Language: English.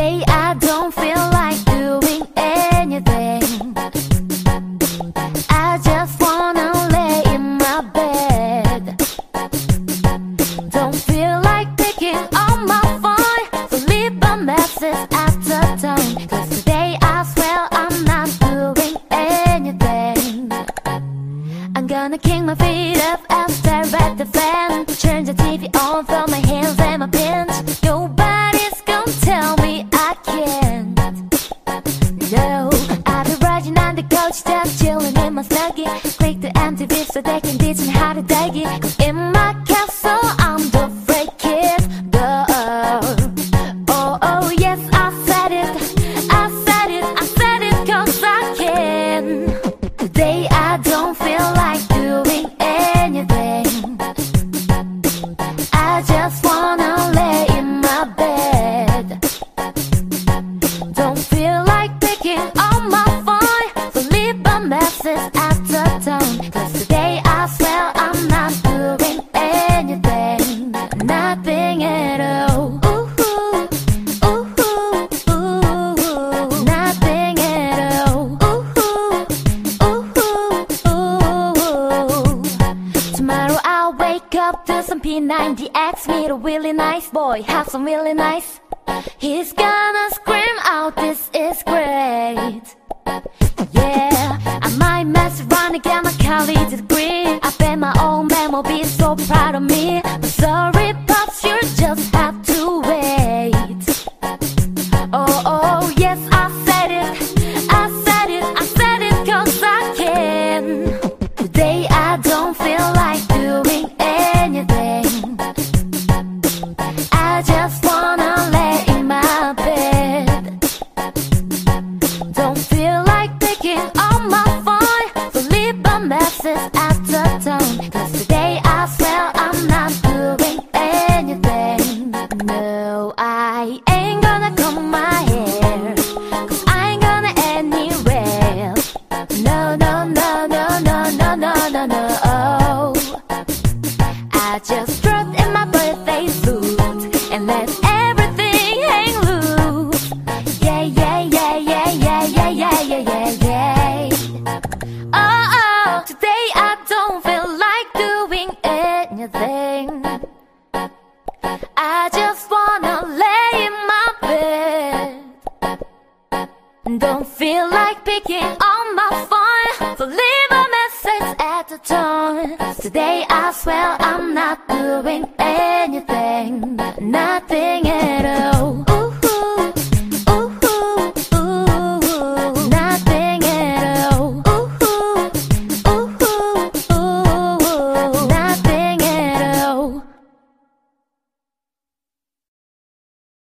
Today I don't feel like doing anything. I just wanna lay in my bed. Don't feel like picking up my phone. So leave a message after time. Cause today I swear I'm not doing anything. I'm gonna kick my feet up and stare at the fan. Turn the TV on, throw my hands and my pin must nugget Click the empty beat so they can teach me how to dig it Cause in P90X meet a really nice boy, have some really nice. He's gonna scream out, this is great. Yeah, I might mess around and get my college degree. I bet my old man will be so proud of me. But sorry. just one. I just wanna lay in my bed. Don't feel like picking on my phone, so leave a message at the tone. Today I swear I'm not doing anything.